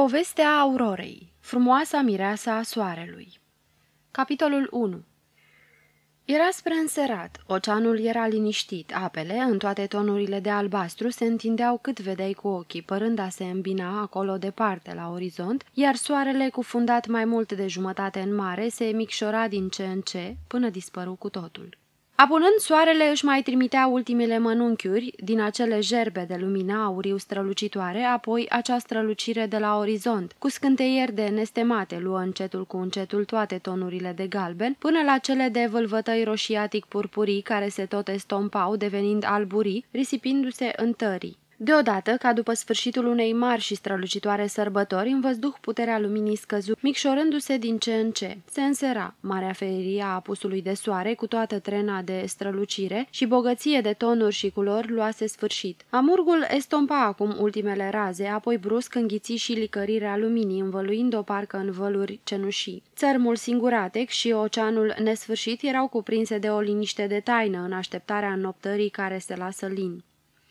Povestea Aurorei, frumoasa mireasa a soarelui. Capitolul 1 Era spre înserat, oceanul era liniștit, apele, în toate tonurile de albastru, se întindeau cât vedeai cu ochii, părând a se îmbina acolo departe, la orizont, iar soarele, cufundat mai mult de jumătate în mare, se micșora din ce în ce, până dispăru cu totul. Apunând soarele își mai trimitea ultimele mănunchiuri din acele gerbe de lumină auriu strălucitoare, apoi acea strălucire de la orizont, cu scânteieri de nestemate, luă încetul cu încetul toate tonurile de galben, până la cele de vâlvătăi roșiatic purpurii care se tot estompau, devenind alburii, risipindu-se în tării. Deodată, ca după sfârșitul unei mari și strălucitoare sărbători, în văzduh puterea luminii scăzu, micșorându-se din ce în ce. Se însera marea ferie a apusului de soare cu toată trena de strălucire și bogăție de tonuri și culori luase sfârșit. Amurgul estompa acum ultimele raze, apoi brusc înghiți și licărirea luminii, învăluind-o parcă în văluri cenușii. Țărmul singuratec și oceanul nesfârșit erau cuprinse de o liniște de taină în așteptarea înnoptării care se lasă lin.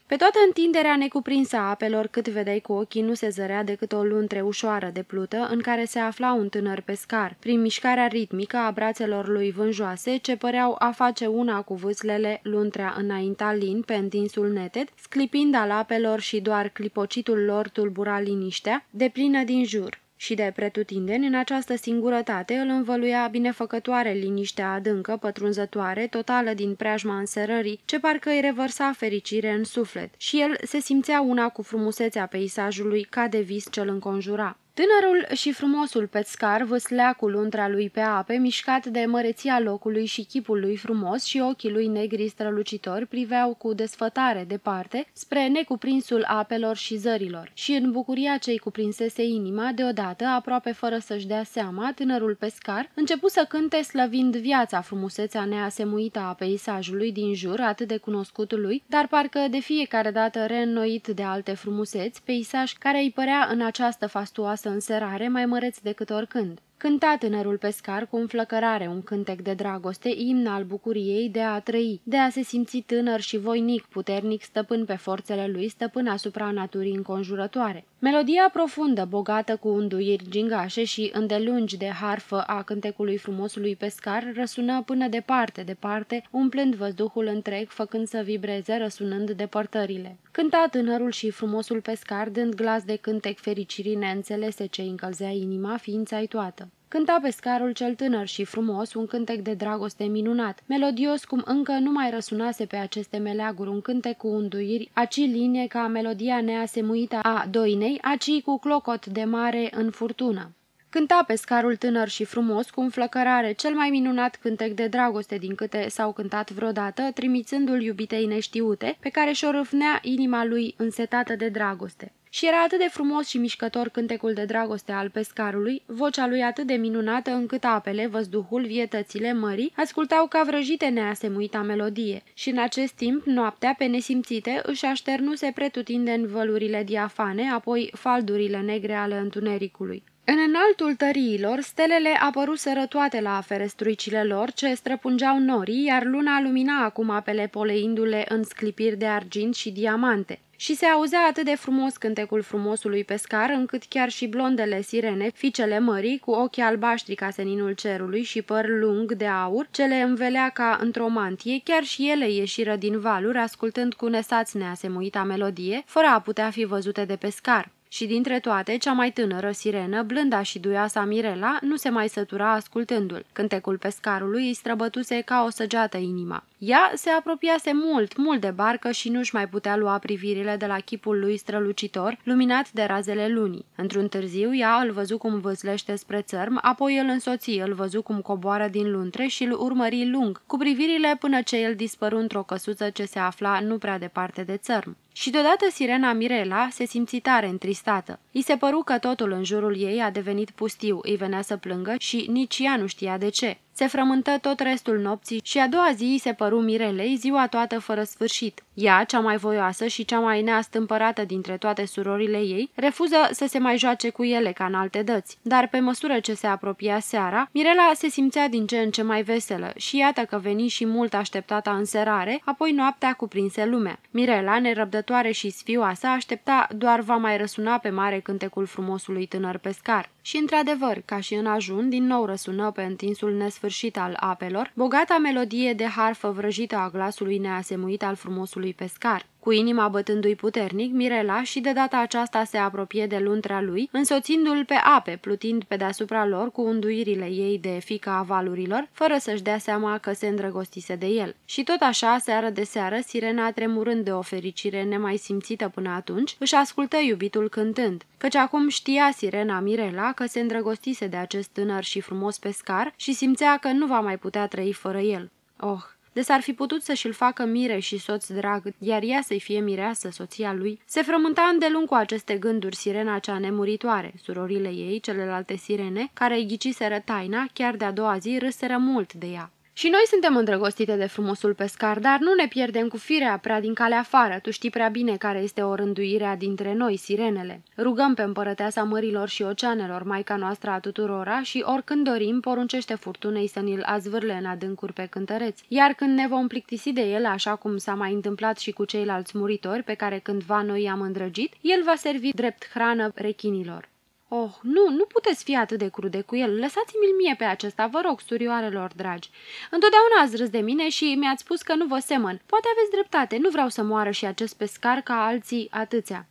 Pe toată întinderea necuprinsă a apelor, cât vedeai cu ochii, nu se zărea decât o luntre ușoară de plută, în care se afla un tânăr pescar, prin mișcarea ritmică a brațelor lui vânjoase, ce păreau a face una cu vâslele, luntrea înainta lin pe întinsul neted, sclipind al apelor și doar clipocitul lor tulbura liniștea, de plină din jur și de pretutindeni, în această singurătate îl învăluia binefăcătoare liniștea adâncă, pătrunzătoare, totală din preajma înserării, ce parcă îi revărsa fericire în suflet, și el se simțea una cu frumusețea peisajului ca de vis ce-l înconjura. Tânărul și frumosul pescar văslea cu luntra lui pe ape, mișcat de măreția locului și chipul lui frumos și ochii lui negri strălucitori priveau cu desfătare departe spre necuprinsul apelor și zărilor. Și în bucuria ce-i cuprinsese inima, deodată, aproape fără să-și dea seama, tânărul pescar începu să cânte slăvind viața frumusețea neasemuită a peisajului din jur, atât de cunoscutului, dar parcă de fiecare dată reînnoit de alte frumuseți, peisaj care îi părea în această fastuoasă înserare mai măreț decât oricând. Cânta tânărul pescar cu înflăcărare un cântec de dragoste, imn al bucuriei de a trăi, de a se simți tânăr și voinic, puternic, stăpân pe forțele lui, stăpân asupra naturii înconjurătoare. Melodia profundă, bogată cu unduiri gingașe și îndelungi de harfă a cântecului frumosului pescar, răsună până departe, departe, umplând văzduhul întreg, făcând să vibreze, răsunând depărtările. Cânta tânărul și frumosul pescar, dând glas de cântec fericirii neînțelese ce încălzea inima, ființa-i toată. Cânta pescarul cel tânăr și frumos un cântec de dragoste minunat, melodios cum încă nu mai răsunase pe aceste meleaguri un cântec cu unduiri, aci linie ca melodia neasemuită a doinei, aci cu clocot de mare în furtună. Cânta pescarul tânăr și frumos cu înflăcărare cel mai minunat cântec de dragoste din câte s-au cântat vreodată, trimițându-l iubitei neștiute, pe care și-o râfnea inima lui însetată de dragoste. Și era atât de frumos și mișcător cântecul de dragoste al pescarului, vocea lui atât de minunată încât apele, văzduhul, vietățile, mării, ascultau ca vrăjite neasemuita melodie. Și în acest timp, noaptea, pe nesimțite, își așternuse pretutinde vălurile diafane, apoi faldurile negre ale întunericului. În înaltul tăriilor, stelele apăruseră toate la ferestruicile lor, ce străpungeau norii, iar luna lumina acum apele poleindu-le în sclipiri de argint și diamante. Și se auzea atât de frumos cântecul frumosului pescar, încât chiar și blondele sirene, fiicele mării, cu ochii albaștri ca seninul cerului și păr lung de aur, ce le învelea ca într-o mantie, chiar și ele ieșiră din valuri, ascultând cu nesați neasemuita melodie, fără a putea fi văzute de pescar. Și dintre toate, cea mai tânără sirenă, blânda și duioasa Mirela, nu se mai sătura ascultându-l. Cântecul pescarului îi străbătuse ca o săgeată inima. Ea se apropiase mult, mult de barcă și nu-și mai putea lua privirile de la chipul lui strălucitor, luminat de razele lunii. Într-un târziu, ea îl văzu cum vâzlește spre țărm, apoi îl însoți, îl văzu cum coboară din luntre și îl urmări lung, cu privirile până ce el dispăru într-o căsuță ce se afla nu prea departe de țărm. Și deodată sirena Mirela se simți tare întristată. I se păru că totul în jurul ei a devenit pustiu, îi venea să plângă și nici ea nu știa de ce. Se frământă tot restul nopții și a doua zi se păru Mirelei ziua toată fără sfârșit. Ea, cea mai voioasă și cea mai neastâmpărată dintre toate surorile ei, refuză să se mai joace cu ele ca în alte dăți. Dar pe măsură ce se apropia seara, Mirela se simțea din ce în ce mai veselă și iată că veni și mult așteptata înserare, apoi noaptea cuprinse lumea. Mirela, nerăbdătoare și sfioasă, aștepta doar va mai răsuna pe mare cântecul frumosului tânăr pescar. Și într-adevăr, ca și în ajun, din nou răsună pe întinsul nesfârșit al apelor, bogata melodie de harfă vrăjită a glasului neasemuit al frumosului pescar. Cu inima bătându-i puternic, Mirela și de data aceasta se apropie de luntrea lui, însoțindu-l pe ape, plutind pe deasupra lor cu unduirile ei de fica a valurilor, fără să-și dea seama că se îndrăgostise de el. Și tot așa, seară de seară, sirena, tremurând de o fericire nemai simțită până atunci, își ascultă iubitul cântând, căci acum știa sirena Mirela că se îndrăgostise de acest tânăr și frumos pescar și simțea că nu va mai putea trăi fără el. Oh, de s-ar fi putut să și-l facă mire și soț drag, iar ea să-i fie mireasă, soția lui. Se frământa îndelung cu aceste gânduri sirena cea nemuritoare. Surorile ei, celelalte sirene, care îi ghiciseră taina, chiar de-a doua zi râseră mult de ea. Și noi suntem îndrăgostite de frumosul pescar, dar nu ne pierdem cu firea prea din calea afară. Tu știi prea bine care este o rânduire dintre noi, sirenele. Rugăm pe împărăteasa mărilor și oceanelor, maica noastră a tuturora, și oricând dorim, poruncește furtunei să ni-l azvârle în adâncuri pe cântăreți. Iar când ne vom plictisi de el, așa cum s-a mai întâmplat și cu ceilalți muritori pe care cândva noi i-am îndrăgit, el va servi drept hrană rechinilor. Oh, nu, nu puteți fi atât de crude cu el. Lăsați-mi-l mie pe acesta, vă rog, surioarelor dragi. Întotdeauna ați râs de mine și mi-ați spus că nu vă semăn. Poate aveți dreptate, nu vreau să moară și acest pescar ca alții atâția.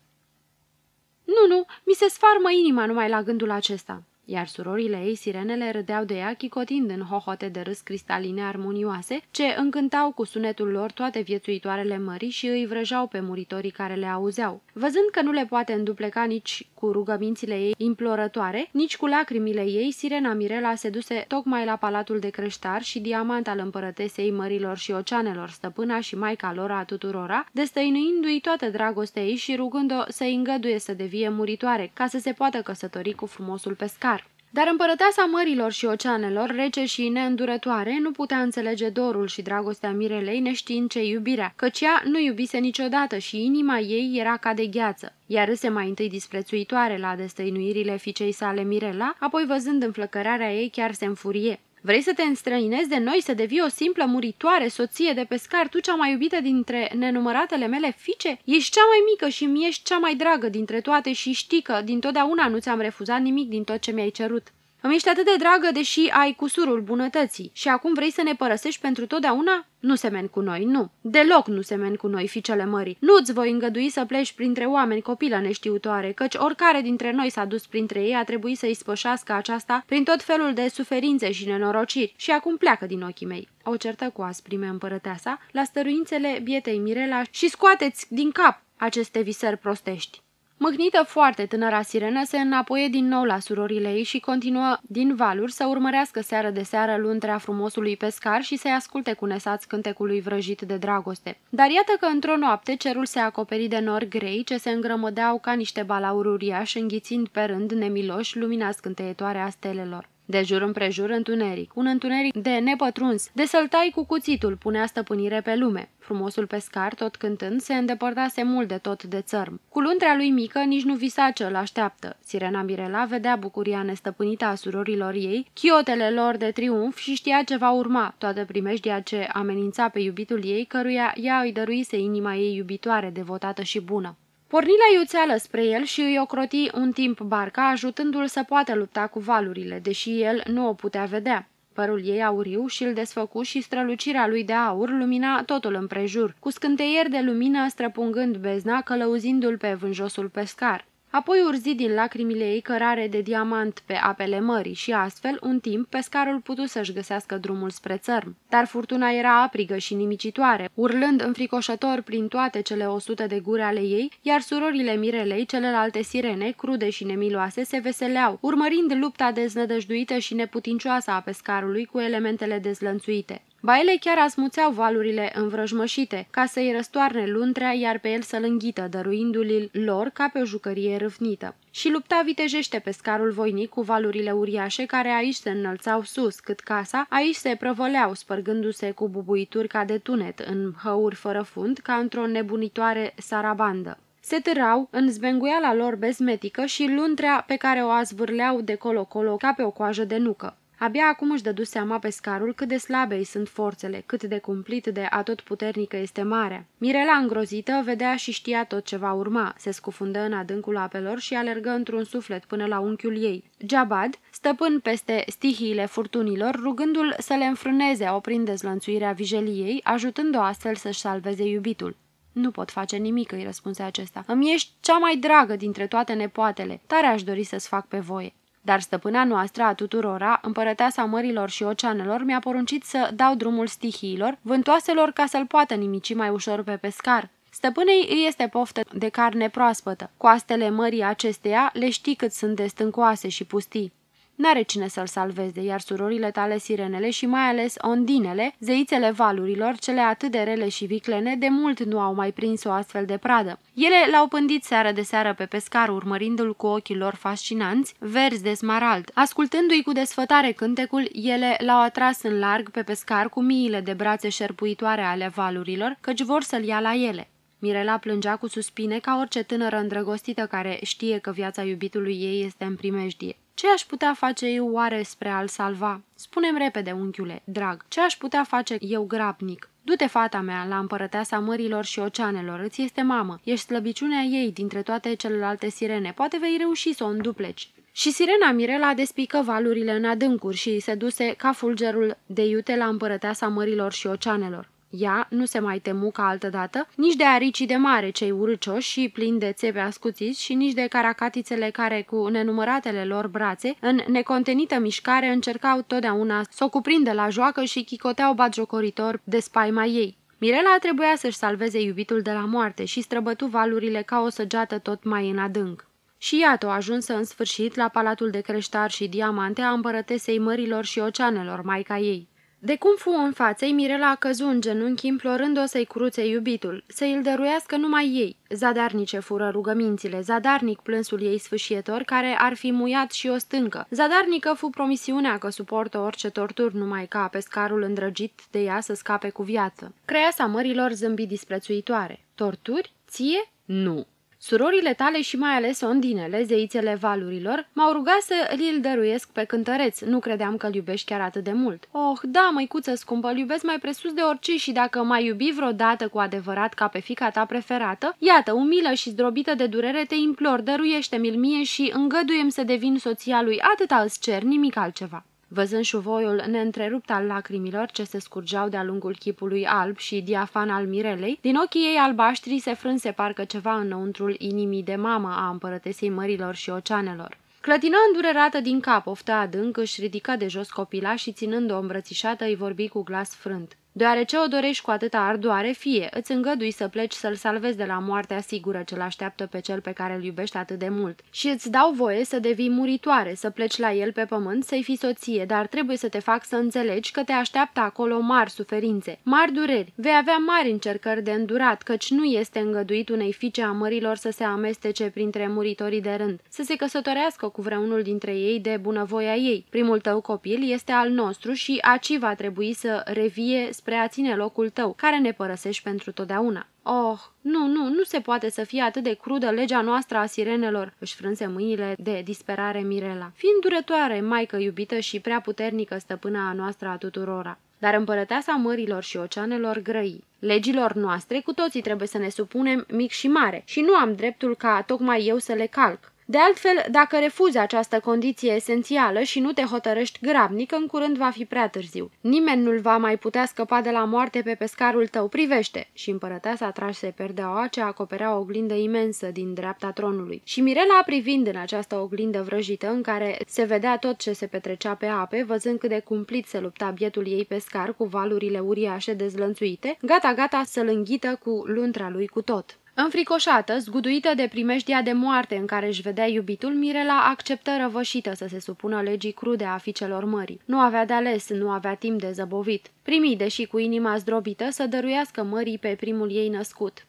Nu, nu, mi se sfarmă inima numai la gândul acesta iar surorile ei, sirenele, râdeau de ea, chicotind în hohote de râs cristaline armonioase, ce încântau cu sunetul lor toate viețuitoarele mării și îi vrăjau pe muritorii care le auzeau. Văzând că nu le poate îndupleca nici cu rugămințile ei implorătoare, nici cu lacrimile ei, sirena Mirela se duse tocmai la palatul de creștar și diamant al împărătesei mărilor și oceanelor, stăpâna și maica lor a tuturora, destăinuindu-i toată dragostea ei și rugând-o să-i îngăduie să devie muritoare, ca să se poată căsători cu frumosul pescar. Dar împărăteasa mărilor și oceanelor, rece și neîndurătoare, nu putea înțelege dorul și dragostea Mirelei neștiind ce iubirea, căci ea nu iubise niciodată și inima ei era ca de gheață. Iar râse mai întâi disprețuitoare la destăinuirile fiicei sale Mirela, apoi văzând înflăcărarea ei chiar se înfurie. Vrei să te înstrăinezi de noi, să devii o simplă muritoare, soție de pescar, tu cea mai iubită dintre nenumăratele mele fiice? Ești cea mai mică și mi ești cea mai dragă dintre toate și știi că dintotdeauna nu ți-am refuzat nimic din tot ce mi-ai cerut. Îmi ești atât de dragă, deși ai cusurul bunătății. Și acum vrei să ne părăsești pentru totdeauna? Nu semeni cu noi, nu. Deloc nu semeni cu noi, fiicele mării. Nu-ți voi îngădui să pleci printre oameni copilă neștiutoare, căci oricare dintre noi s-a dus printre ei a trebuit să-i spășească aceasta prin tot felul de suferințe și nenorociri. Și acum pleacă din ochii mei. O certă cu asprime împărăteasa la stăruințele bietei Mirela și scoateți din cap aceste visări prostești. Mâhnită foarte tânăra sirenă se înapoie din nou la surorile ei și continuă din valuri să urmărească seară de seară luntrea frumosului pescar și să-i asculte cu nesați cântecului vrăjit de dragoste. Dar iată că într-o noapte cerul se acoperi de nori grei ce se îngrămădeau ca niște balauri uriași înghițind pe rând nemiloși lumina scânteietoare a stelelor. De jur împrejur întuneric, un întuneric de nepătruns, de săltai cu cuțitul punea stăpânire pe lume. Frumosul pescar, tot cântând, se îndepărtase mult de tot de țărm. Cu luntrea lui mică nici nu visa ce îl așteaptă. Sirena Mirela vedea bucuria nestăpânită a surorilor ei, chiotele lor de triumf și știa ce va urma, toată primejdia ce amenința pe iubitul ei, căruia ea îi dăruise inima ei iubitoare, devotată și bună. Porni la iuțeală spre el și îi ocroti un timp barca, ajutându-l să poată lupta cu valurile, deși el nu o putea vedea. Părul ei auriu și îl desfăcu și strălucirea lui de aur lumina totul împrejur, cu scânteieri de lumină străpungând bezna, călăuzindu-l pe vânjosul pescar. Apoi urzi din lacrimile ei cărare de diamant pe apele mării și astfel, un timp, pescarul putu să-și găsească drumul spre țărm. Dar furtuna era aprigă și nimicitoare, urlând înfricoșător prin toate cele o sută de gure ale ei, iar surorile Mirelei, celelalte sirene, crude și nemiloase, se veseleau, urmărind lupta deznădăjduită și neputincioasă a pescarului cu elementele dezlănțuite. Ba ele chiar asmuțeau valurile învrăjmășite, ca să-i răstoarne luntrea, iar pe el să-l înghită, dăruindu-l lor ca pe o jucărie râvnită. Și lupta vitejește pe scarul voinic cu valurile uriașe, care aici se înălțau sus, cât casa, aici se prăvăleau, spărgându-se cu bubuituri ca de tunet, în hăuri fără fund, ca într-o nebunitoare sarabandă se târau în zbenguiala lor bezmetică și luntrea pe care o azvârleau de colo-colo ca pe o coajă de nucă. Abia acum își dădu seama pe scarul cât de slabe îi sunt forțele, cât de cumplit de atotputernică este marea. Mirela îngrozită vedea și știa tot ce va urma, se scufundă în adâncul apelor și alergă într-un suflet până la unchiul ei. Jabad, stăpân peste stihiile furtunilor, rugându-l să le înfrâneze oprind dezlănțuirea vijeliei, ajutând-o astfel să-și salveze iubitul. Nu pot face nimic, îi răspunse acesta. Îmi ești cea mai dragă dintre toate nepoatele. Tare aș dori să-ți fac pe voie. Dar stăpâna noastră a tuturora, împărăteasa mărilor și oceanelor, mi-a poruncit să dau drumul stihiilor, vântoaselor ca să-l poată nimici mai ușor pe pescar. Stăpânei îi este poftă de carne proaspătă. Coastele mării acesteia le știi cât sunt de stâncoase și pustii. N-are cine să-l salveze, iar surorile tale sirenele și mai ales ondinele, zeițele valurilor, cele atât de rele și viclene, de mult nu au mai prins o astfel de pradă. Ele l-au pândit seară de seară pe pescar, urmărindu-l cu ochii lor fascinanți, verzi de smarald. Ascultându-i cu desfătare cântecul, ele l-au atras în larg pe pescar cu miile de brațe șerpuitoare ale valurilor, căci vor să-l ia la ele. Mirela plângea cu suspine ca orice tânără îndrăgostită care știe că viața iubitului ei este în primejdie. Ce aș putea face eu oare spre a-l salva? Spunem repede, unchiule, drag, ce aș putea face eu grabnic? Du-te, fata mea, la împărăteasa mărilor și oceanelor, îți este mamă, ești slăbiciunea ei dintre toate celelalte sirene, poate vei reuși să o îndupleci. Și sirena Mirela despică valurile în adâncuri și se duse ca fulgerul de iute la împărăteasa mărilor și oceanelor. Ea nu se mai temu ca altădată, nici de aricii de mare cei urâcioși și plini de țepe ascuțiți și nici de caracatițele care cu nenumăratele lor brațe, în necontenită mișcare, încercau totdeauna să o cuprindă la joacă și chicoteau batjocoritor de spaima ei. Mirela trebuia să-și salveze iubitul de la moarte și străbătu valurile ca o săgeată tot mai în adânc. Și iată-o ajunsă în sfârșit la palatul de creștar și diamante a împărătesei mărilor și oceanelor, maica ei. De cum fu în față, Mirela a căzut în genunchi implorând-o să-i cruțe iubitul, să îl dăruiască numai ei. Zadarnice fură rugămințile, zadarnic plânsul ei sfâșietor, care ar fi muiat și o stâncă. Zadarnică fu promisiunea că suportă orice torturi numai ca pescarul îndrăgit de ea să scape cu viață. Creasa mărilor zâmbi disprețuitoare. Torturi? Ție? Nu. Surorile tale și mai ales ondinele, zeițele valurilor, m-au rugat să li-l dăruiesc pe cântăreț. Nu credeam că-l iubești chiar atât de mult. Oh, da, măicuță scumpă, îl iubesc mai presus de orice și dacă mai iubi vreodată cu adevărat ca pe fica ta preferată, iată, umilă și zdrobită de durere, te implor, dăruiește-mi-l mie și îngăduiem să devin soția lui. Atâta îți cer, nimic altceva. Văzând șuvoiul neîntrerupt al lacrimilor ce se scurgeau de-a lungul chipului alb și diafan al Mirelei, din ochii ei albaștri se frânse parcă ceva înăuntrul inimii de mamă a împărătesei mărilor și oceanelor. Clătină îndurerată din cap, oftă adânc, își ridică de jos copila și ținând-o îmbrățișată îi vorbi cu glas frânt. Deoarece o dorești cu atâta ardoare, fie, îți îngădui să pleci să-l salvezi de la moartea sigură ce l-așteaptă pe cel pe care îl iubești atât de mult. Și îți dau voie să devii muritoare, să pleci la el pe pământ, să-i fii soție, dar trebuie să te fac să înțelegi că te așteaptă acolo mari suferințe, mari dureri. Vei avea mari încercări de îndurat, căci nu este îngăduit unei fiice a mărilor să se amestece printre muritorii de rând, să se căsătorească cu vreunul dintre ei de bunăvoia ei. Primul tău copil este al nostru și aci va trebui să revie spre a ține locul tău, care ne părăsești pentru totdeauna. Oh, nu, nu, nu se poate să fie atât de crudă legea noastră a sirenelor, își frânse mâinile de disperare Mirela. Fiind durătoare, maică iubită și prea puternică stăpâna a noastră a tuturora. Dar împărăteasa mărilor și oceanelor grăi. Legilor noastre cu toții trebuie să ne supunem mic și mare și nu am dreptul ca tocmai eu să le calc. De altfel, dacă refuzi această condiție esențială și nu te hotărăști grabnic, în curând va fi prea târziu. Nimeni nu-l va mai putea scăpa de la moarte pe pescarul tău, privește! Și împărăteasa trase perdeaua ce acoperea o oglindă imensă din dreapta tronului. Și Mirela, privind în această oglindă vrăjită, în care se vedea tot ce se petrecea pe ape, văzând cât de cumplit se lupta bietul ei pescar cu valurile uriașe dezlănțuite, gata-gata să-l înghită cu luntra lui cu tot. Înfricoșată, zguduită de primejdia de moarte în care își vedea iubitul, Mirela acceptă răvășită să se supună legii crude a fiicelor mării. Nu avea de ales, nu avea timp de zăbovit. Primi, deși cu inima zdrobită, să dăruiască mării pe primul ei născut.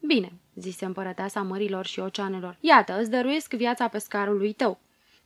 Bine, zise împărăteasa mărilor și oceanelor, iată, îți dăruiesc viața pescarului tău.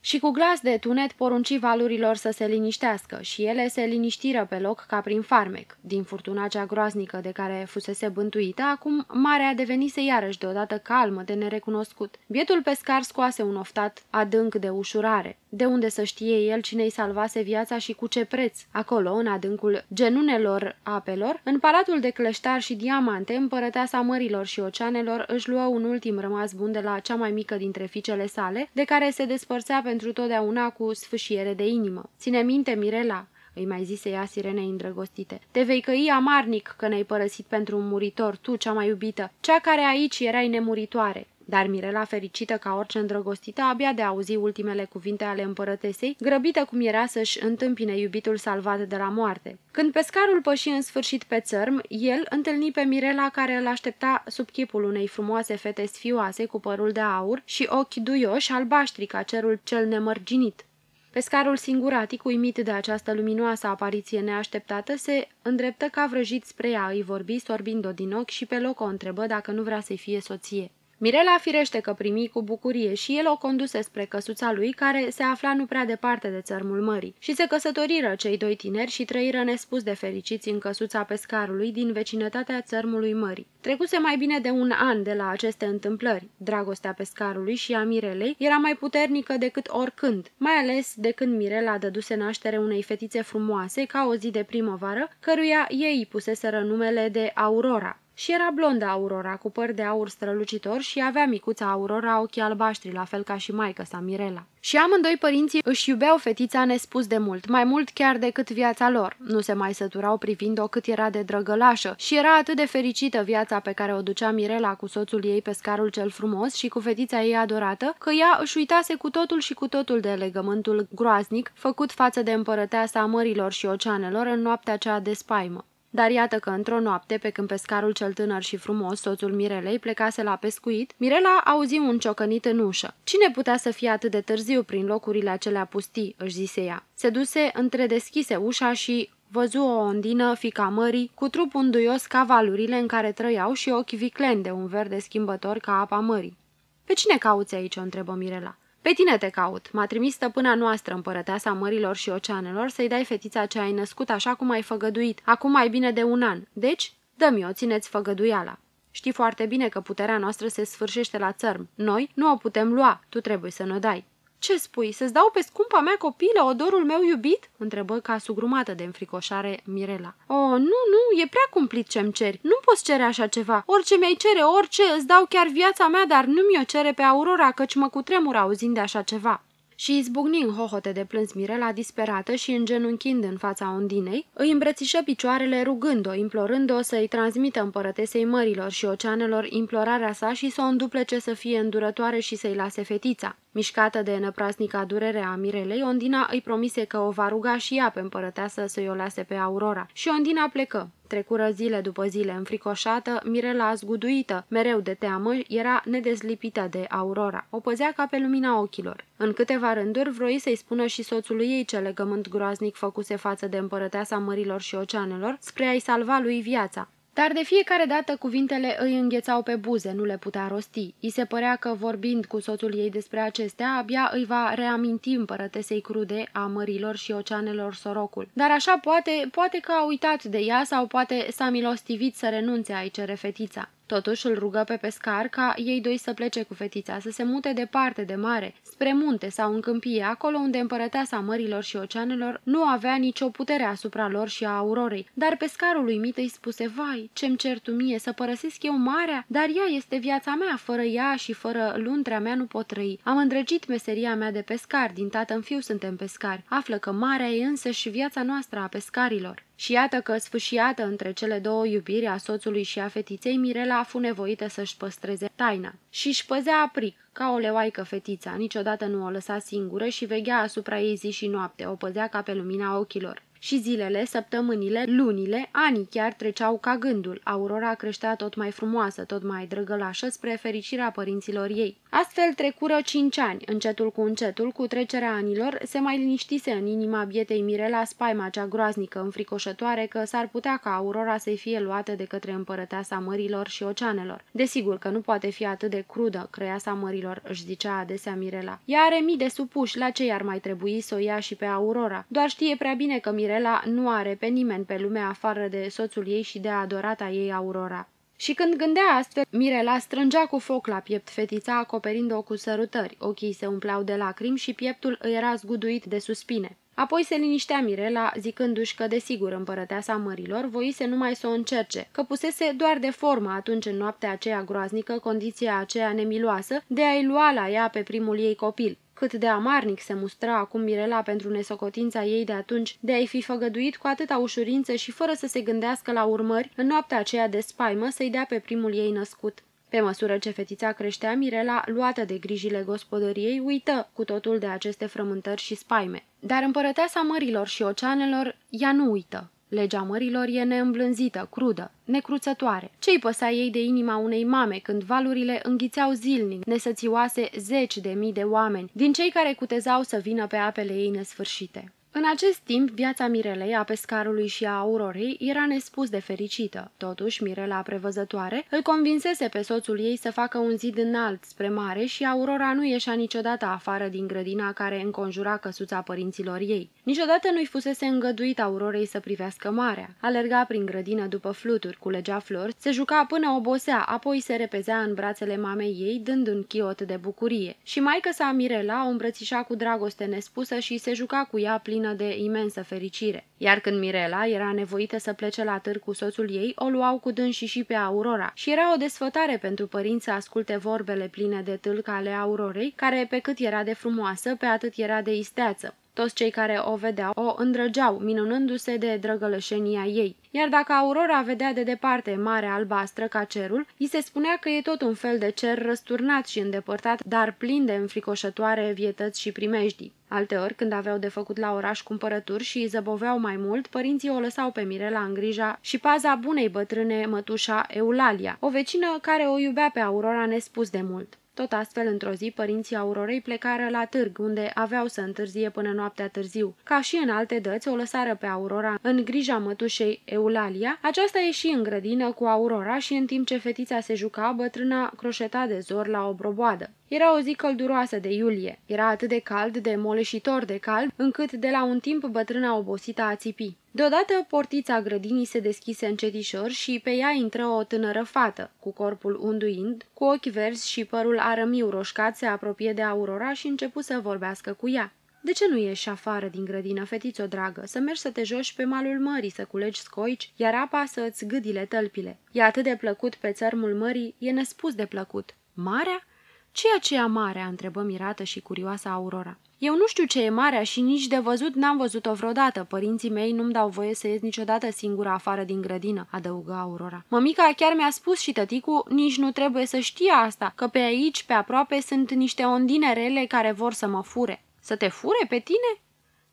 Și cu glas de tunet porunci valurilor să se liniștească și ele se liniștiră pe loc ca prin farmec. Din furtuna cea groaznică de care fusese bântuită, acum marea devenise iarăși deodată calmă de nerecunoscut. Bietul pescar scoase un oftat adânc de ușurare. De unde să știe el cine-i salvase viața și cu ce preț? Acolo, în adâncul genunelor apelor, în palatul de cleștar și diamante, împărăteasa mărilor și oceanelor își luă un ultim rămas bun de la cea mai mică dintre fiicele sale, de care se despărțea pentru totdeauna cu sfâșiere de inimă. Ține minte, Mirela, îi mai zise ea sirenei îndrăgostite. Te vei căi amarnic că ne-ai părăsit pentru un muritor, tu, cea mai iubită, cea care aici erai nemuritoare. Dar Mirela, fericită ca orice îndrăgostită, abia de auzi ultimele cuvinte ale împărătesei, grăbită cum era să-și întâmpine iubitul salvat de la moarte. Când pescarul păși în sfârșit pe țărm, el întâlni pe Mirela care îl aștepta sub chipul unei frumoase fete sfioase cu părul de aur și ochi duioși albaștri ca cerul cel nemărginit. Pescarul singuratic, uimit de această luminoasă apariție neașteptată, se îndreptă ca vrăjit spre ea, îi vorbi, sorbind-o din ochi și pe loc o întrebă dacă nu vrea să-i fie soție. Mirela firește că primi cu bucurie și el o conduse spre căsuța lui, care se afla nu prea departe de țărmul mării. Și se căsătoriră cei doi tineri și trăiră nespus de fericiți în căsuța pescarului din vecinătatea țărmului mării. Trecuse mai bine de un an de la aceste întâmplări. Dragostea pescarului și a Mirelei era mai puternică decât oricând, mai ales de când Mirela dăduse naștere unei fetițe frumoase ca o zi de primăvară, căruia ei puseseră numele de Aurora. Și era blondă Aurora, cu păr de aur strălucitor și avea micuța Aurora ochii albaștri, la fel ca și maică sa Mirela. Și amândoi părinții își iubeau fetița nespus de mult, mai mult chiar decât viața lor. Nu se mai săturau privind-o cât era de drăgălașă și era atât de fericită viața pe care o ducea Mirela cu soțul ei pe scarul cel frumos și cu fetița ei adorată, că ea își uitase cu totul și cu totul de legământul groaznic făcut față de împărăteasa mărilor și oceanelor în noaptea cea de spaimă. Dar iată că într-o noapte, pe când pescarul cel tânăr și frumos, soțul Mirelei, plecase la pescuit, Mirela auzi un ciocănit în ușă. Cine putea să fie atât de târziu prin locurile acelea pustii, își zise ea. Se duse între deschise ușa și văzu o ondină, fica mării, cu trup unduios ca valurile în care trăiau și ochi vicleni de un verde schimbător ca apa mării. Pe cine cauți aici?" o întrebă Mirela. Pe tine te caut. M-a trimis stăpâna noastră, împărăteasa mărilor și oceanelor, să-i dai fetița ce ai născut așa cum ai făgăduit, acum mai bine de un an. Deci, dă-mi-o, țineți făgăduiala. Știi foarte bine că puterea noastră se sfârșește la țărm. Noi nu o putem lua, tu trebuie să ne dai. Ce spui, să-ți dau pe scumpa mea copilă odorul meu iubit?" întrebă ca sugrumată de înfricoșare Mirela. O, nu, nu, e prea cumplit ce-mi ceri. Nu poți cere așa ceva. Orice mi-ai cere, orice, îți dau chiar viața mea, dar nu mi-o cere pe Aurora, căci mă cutremur auzind de așa ceva." Și izbucni în hohote de plâns Mirela disperată și îngenunchind în fața ondinei, îi îmbrățișă picioarele rugând-o, implorând-o să-i transmită împărătesei mărilor și oceanelor implorarea sa și să o înduplece să fie îndurătoare și să-i lase fetița. Mișcată de năprasnica durere a Mirelei, Ondina îi promise că o va ruga și ea pe împărăteasă să-i o lase pe Aurora. Și Ondina plecă. Trecură zile după zile înfricoșată, Mirela zguduită, mereu de teamă, era nedezlipită de Aurora. O păzea ca pe lumina ochilor. În câteva rânduri vroi să-i spună și soțului ei ce legământ groaznic făcuse față de împărăteasa mărilor și oceanelor, spre a-i salva lui viața. Dar de fiecare dată cuvintele îi înghețau pe buze, nu le putea rosti. I se părea că, vorbind cu soțul ei despre acestea, abia îi va reaminti împărătesei crude a mărilor și oceanelor sorocul. Dar așa poate, poate că a uitat de ea sau poate s-a milostivit să renunțe a-i cere fetița. Totuși îl rugă pe pescar ca ei doi să plece cu fetița, să se mute departe de mare, spre munte sau în câmpie, acolo unde împărăteasa mărilor și oceanelor nu avea nicio putere asupra lor și a aurorei. Dar pescarul mit îi spuse, vai, ce-mi cer tu mie, să părăsesc eu marea? Dar ea este viața mea, fără ea și fără luntrea mea nu pot trăi. Am îndrăgit meseria mea de pescar, din tată în fiu suntem pescari. Află că marea e însă și viața noastră a pescarilor. Și iată că, sfâșiată între cele două iubiri a soțului și a fetiței, Mirela a fu nevoită să-și păstreze taina. Și își păzea apric, ca o leoaică fetița, niciodată nu o lăsa singură și veghea asupra ei zi și noapte, o păzea ca pe lumina ochilor. Și zilele, săptămânile, lunile, anii chiar treceau ca gândul. Aurora creștea tot mai frumoasă, tot mai drăgălașă spre fericirea părinților ei. Astfel trecură cinci ani, încetul cu încetul, cu trecerea anilor, se mai liniștise în inima bietei Mirela spaima cea groaznică, înfricoșătoare că s-ar putea ca Aurora să fie luată de către împărăteasa mărilor și oceanelor. Desigur că nu poate fi atât de crudă, creiasa mărilor, își zicea adesea Mirela. Ea are mii de supuși, la ce ar mai trebui să o ia și pe Aurora? Doar știe prea bine că Mirela nu are pe nimeni pe lume afară de soțul ei și de adorata ei Aurora. Și când gândea astfel, Mirela strângea cu foc la piept fetița, acoperind-o cu sărutări. Ochii se umpleau de lacrimi și pieptul îi era zguduit de suspine. Apoi se liniștea Mirela, zicându-și că, desigur, împărăteasa mărilor voise numai să o încerce, că pusese doar de formă atunci în noaptea aceea groaznică condiția aceea nemiloasă de a-i lua la ea pe primul ei copil. Cât de amarnic se mustra acum Mirela pentru nesocotința ei de atunci de a-i fi făgăduit cu atâta ușurință și fără să se gândească la urmări, în noaptea aceea de spaimă, să-i dea pe primul ei născut. Pe măsură ce fetița creștea, Mirela, luată de grijile gospodăriei, uită cu totul de aceste frământări și spaime. Dar împărăteasa mărilor și oceanelor, ea nu uită. Legea mărilor e neîmblânzită, crudă, necruțătoare. Ce-i păsa ei de inima unei mame când valurile înghițeau zilnic, nesățioase zeci de mii de oameni, din cei care cutezau să vină pe apele ei nesfârșite? În acest timp, viața Mirelei, a pescarului și a Aurorei era nespus de fericită. Totuși, Mirela prevăzătoare îl convinsese pe soțul ei să facă un zid înalt spre mare și Aurora nu ieșea niciodată afară din grădina care înconjura căsuța părinților ei. Niciodată nu-i fusese îngăduit Aurorei să privească marea. Alerga prin grădină după fluturi, culegea flori, se juca până obosea, apoi se repezea în brațele mamei ei, dând un chiot de bucurie. Și maică sa Mirela o îmbrățișa cu dragoste nespusă și se juca cu ea plină de imensă fericire. Iar când Mirela era nevoită să plece la târg cu soțul ei, o luau cu dânsi și pe Aurora și era o desfătare pentru părinți să asculte vorbele pline de tâlc ale Aurorei, care pe cât era de frumoasă, pe atât era de isteață. Toți cei care o vedeau o îndrăgeau, minunându-se de drăgălășenia ei. Iar dacă Aurora vedea de departe marea albastră ca cerul, îi se spunea că e tot un fel de cer răsturnat și îndepărtat, dar plin de înfricoșătoare vietăți și primejdii. Alteori, când aveau de făcut la oraș cumpărături și îi zăboveau mai mult, părinții o lăsau pe Mirela în grija și paza bunei bătrâne mătușa Eulalia, o vecină care o iubea pe Aurora nespus de mult. Tot astfel, într-o zi, părinții Aurorei plecară la târg, unde aveau să întârzie până noaptea târziu. Ca și în alte dăți, o lăsară pe Aurora în grija mătușei Eulalia. Aceasta ieși în grădină cu Aurora și în timp ce fetița se juca, bătrâna croșeta de zor la o broboadă. Era o zi călduroasă de iulie. Era atât de cald, de moleșitor de cald, încât de la un timp bătrâna obosită a țipi. Deodată portița grădinii se deschise încetișor și pe ea intră o tânără fată, cu corpul unduind, cu ochi verzi și părul arămiu roșcat, se apropie de Aurora și începu să vorbească cu ea. De ce nu ieși afară din grădină, fetițo dragă, să mergi să te joci pe malul mării, să culegi scoici, iar apa să îți gâdile tălpile? E atât de plăcut pe țărmul mării, e nespus de plăcut. Marea? Ce e aceea marea?" întrebă mirată și curioasă Aurora. Eu nu știu ce e marea și nici de văzut n-am văzut-o vreodată. Părinții mei nu-mi dau voie să ies niciodată singură afară din grădină, adăugă Aurora. Mămica chiar mi-a spus și tăticu nici nu trebuie să știe asta, că pe aici, pe aproape, sunt niște ondine rele care vor să mă fure. Să te fure pe tine?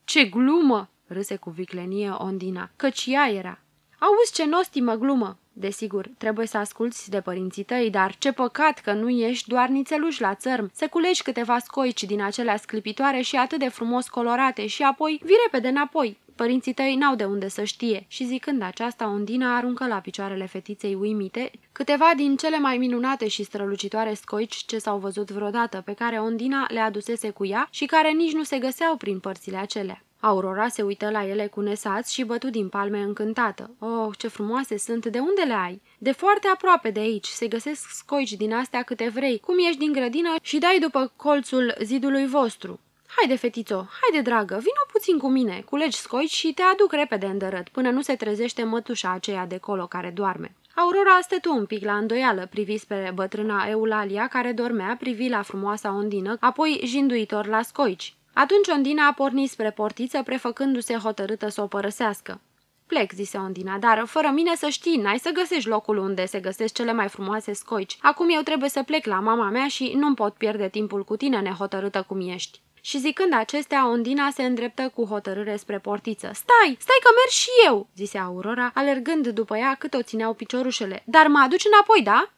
Ce glumă! râse cu viclenie Ondina, căci ea era. Auzi ce nostimă glumă! Desigur, trebuie să asculți de părinții tăi, dar ce păcat că nu ești doar nițeluș la țărm, să culegi câteva scoici din acelea sclipitoare și atât de frumos colorate și apoi vii repede înapoi. Părinții tăi n-au de unde să știe și zicând aceasta, Ondina aruncă la picioarele fetiței uimite câteva din cele mai minunate și strălucitoare scoici ce s-au văzut vreodată, pe care Ondina le adusese cu ea și care nici nu se găseau prin părțile acelea. Aurora se uită la ele cu nesați și bătu din palme încântată. Oh, ce frumoase sunt! De unde le ai? De foarte aproape de aici. Se găsesc scoici din astea câte vrei. Cum ieși din grădină și dai după colțul zidului vostru. Haide, fetițo, haide, dragă, vină puțin cu mine, culegi scoici și te aduc repede îndărât, până nu se trezește mătușa aceea de colo care doarme. Aurora stătu un pic la îndoială, privi spre bătrâna Eulalia, care dormea, privi la frumoasa ondină, apoi jinduitor la scoici. Atunci Ondina a pornit spre portiță, prefăcându-se hotărâtă să o părăsească. Plec, zise Ondina, dar fără mine să știi, n-ai să găsești locul unde se găsesc cele mai frumoase scoici. Acum eu trebuie să plec la mama mea și nu pot pierde timpul cu tine, nehotărâtă cum ești. Și zicând acestea, Ondina se îndreptă cu hotărâre spre portiță. Stai, stai că merg și eu, zise Aurora, alergând după ea cât o țineau piciorușele. Dar mă aduci înapoi, da?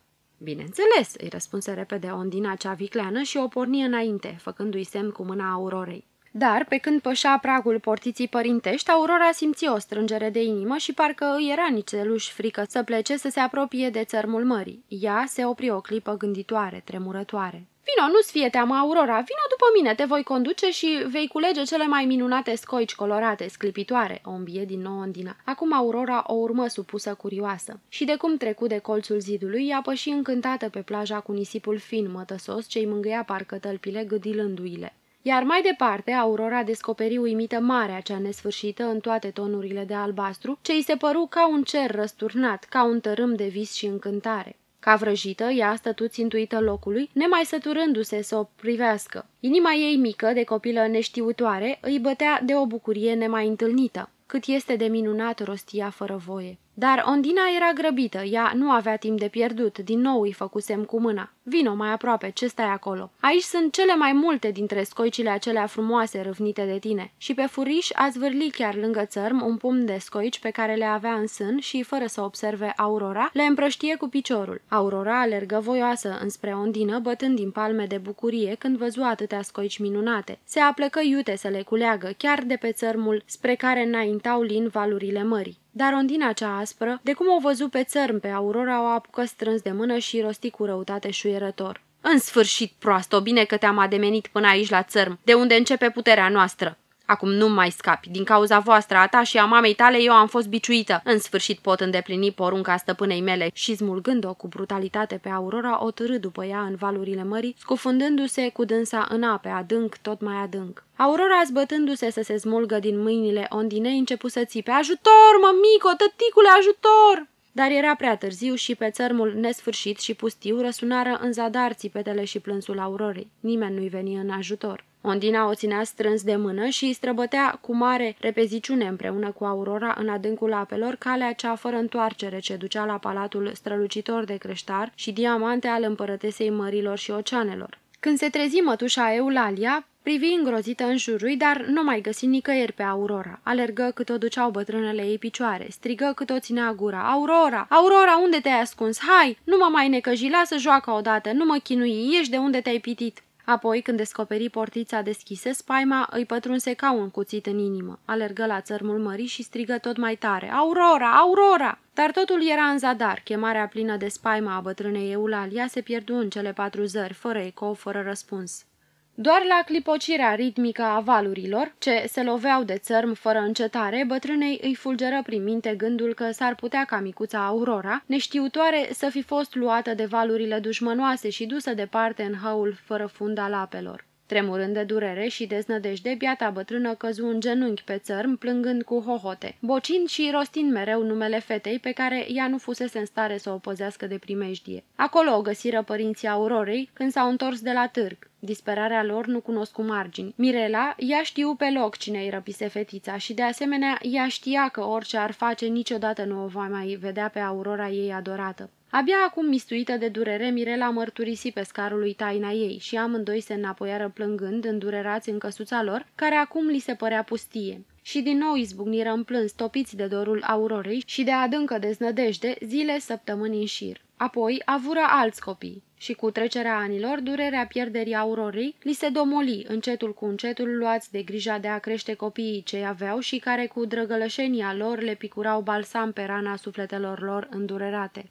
Bineînțeles, îi răspunse repede Ondina cea vicleană și o porni înainte, făcându-i semn cu mâna Aurorei. Dar, pe când pășea pragul portiții părintești, Aurora simți o strângere de inimă și parcă îi era nițeluș frică să plece să se apropie de țărmul mării. Ea se opri o clipă gânditoare, tremurătoare. Vino, nu-ți fie teamă, Aurora, vino după mine, te voi conduce și vei culege cele mai minunate scoici colorate, sclipitoare, o îmbie din nou Ondina. Acum Aurora o urmă supusă curioasă. Și de cum trecu de colțul zidului, ea păși încântată pe plaja cu nisipul fin mătăsos ce-i mângâia parcă tălpile gâdilându-i-le. Iar mai departe, Aurora descoperi uimită marea cea nesfârșită în toate tonurile de albastru, ce îi se păru ca un cer răsturnat, ca un tărâm de vis și încântare. Ca vrăjită, ea stătu țintuită locului, nemai săturându-se să o privească. Inima ei mică, de copilă neștiutoare, îi bătea de o bucurie nemai întâlnită. Cât este de minunat rostia fără voie. Dar Ondina era grăbită, ea nu avea timp de pierdut, din nou îi făcusem cu mâna. Vino mai aproape, ce stai acolo? Aici sunt cele mai multe dintre scoicile acelea frumoase râvnite de tine. Și pe furiș a zvârli chiar lângă țărm un pumn de scoici pe care le avea în sân și, fără să observe Aurora, le împrăștie cu piciorul. Aurora alergă voioasă înspre Ondină, bătând din palme de bucurie când văzu atâtea scoici minunate. Se aplecă iute să le culeagă, chiar de pe țărmul spre care înaintau lin valurile mării. Dar ondina cea aspră, de cum o văzu pe țărm pe Aurora, o apucă strâns de mână și rosti cu răutate șuierător. În sfârșit, proastă, bine că te-am ademenit până aici la țărm, de unde începe puterea noastră. Acum nu mai scapi. Din cauza voastră, a ta și a mamei tale, eu am fost biciuită. În sfârșit pot îndeplini porunca stăpânei mele și, smulgând-o cu brutalitate pe Aurora, o târâ după ea în valurile mării, scufundându-se cu dânsa în ape, adânc, tot mai adânc. Aurora, zbătându-se să se smulgă din mâinile Ondinei, începu să țipe, Ajutor, mămico, tăticule, ajutor! Dar era prea târziu și pe țărmul nesfârșit și pustiu răsunară în zadar țipetele și plânsul Aurorei. Nimeni nu-i veni în ajutor. Ondina o ținea strâns de mână și îi străbătea cu mare repeziciune împreună cu Aurora în adâncul apelor calea cea fără întoarcere ce ducea la palatul strălucitor de creștar și diamante al împărătesei mărilor și oceanelor. Când se trezi mătușa Eulalia, privi îngrozită în jurul, dar nu mai găsi nicăieri pe Aurora. Alergă cât o duceau bătrânele ei picioare, strigă cât o ținea gura. Aurora! Aurora, unde te-ai ascuns? Hai! Nu mă mai necăji, lasă joacă odată, nu mă chinui, ieși de unde te-ai pitit. Apoi, când descoperi portița deschisă, spaima îi pătrunse ca un cuțit în inimă. Alergă la țărmul mării și strigă tot mai tare, Aurora! Aurora! Dar totul era în zadar. Chemarea plină de spaima a bătrânei Eulalia se pierdu în cele patru zări, fără eco, fără răspuns. Doar la clipocirea ritmică a valurilor, ce se loveau de țărm fără încetare, bătrânei îi fulgeră prin minte gândul că s-ar putea ca micuța Aurora, neștiutoare să fi fost luată de valurile dușmănoase și dusă departe în hăul fără fund al apelor. Tremurând de durere și deznădejde, biata bătrână căzu în genunchi pe țărm, plângând cu hohote, bocind și rostind mereu numele fetei pe care ea nu fusese în stare să o păzească de primejdie. Acolo o găsiră părinții Aurorei când s-au întors de la târg. Disperarea lor nu cunosc margini. Mirela, ea știu pe loc cine îi răpise fetița și de asemenea ea știa că orice ar face niciodată nu o va mai vedea pe Aurora ei adorată. Abia acum, mistuită de durere, Mirela mărturisi pe scarul lui taina ei și amândoi se înapoiară plângând, îndurerați în căsuța lor, care acum li se părea pustie. Și din nou izbucniră în plâns, topiți de dorul aurorei și de adâncă deznădejde, zile, săptămâni în șir. Apoi avură alți copii și cu trecerea anilor, durerea pierderii aurorei li se domoli, încetul cu încetul luați de grija de a crește copiii ce aveau și care cu drăgălășenia lor le picurau balsam pe rana sufletelor lor îndurerate.